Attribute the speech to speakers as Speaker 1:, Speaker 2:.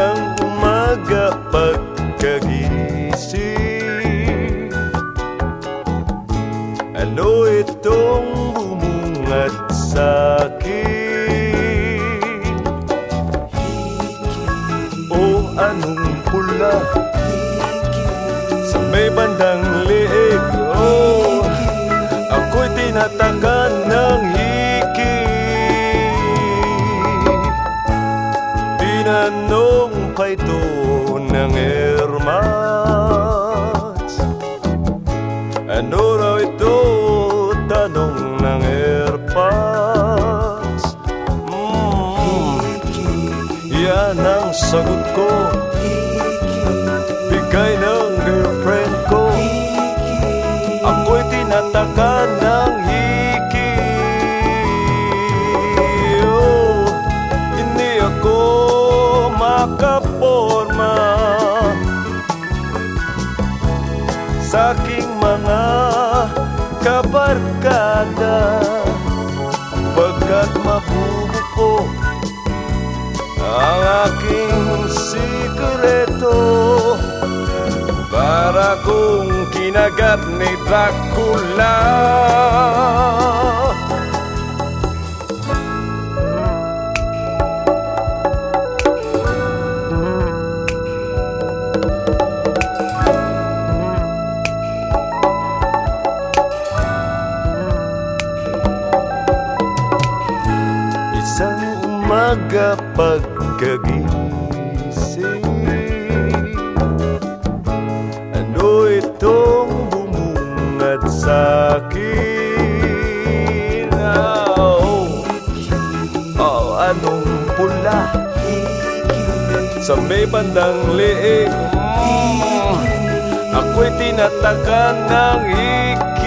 Speaker 1: ng umaga pagkagising Ano itong bumungat sa'kin? O anong pula sa may bandang liig? Oh, ako'y tinataka Tinanong pa ito ng Ermas Ano raw ito? Tanong ng Erpas mm, Yan ang sagot ko. Bigay ng girlfriend ko. Ako'y tinatakan Sa aking mga kabarkada. Pagkat mabubuko ang aking sikreto Para kung kinagat ni Dracula Isang umaga pagkagising. Ano itong bumungad sa akin? Oh, oh anong pula? Sa may bandang liig Ako'y tinatakan ng higit